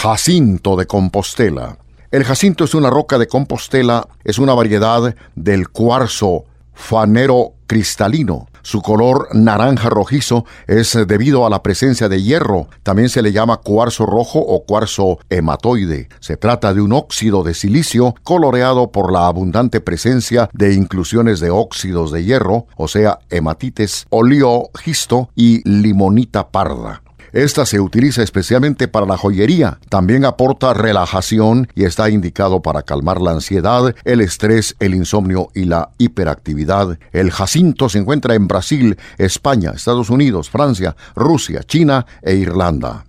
Jacinto de Compostela. El jacinto es una roca de Compostela, es una variedad del cuarzo fanero cristalino. Su color naranja rojizo es debido a la presencia de hierro. También se le llama cuarzo rojo o cuarzo hematoide. Se trata de un óxido de silicio coloreado por la abundante presencia de inclusiones de óxidos de hierro, o sea, hematites, oleogisto y limonita parda. Esta se utiliza especialmente para la joyería. También aporta relajación y está indicado para calmar la ansiedad, el estrés, el insomnio y la hiperactividad. El jacinto se encuentra en Brasil, España, Estados Unidos, Francia, Rusia, China e Irlanda.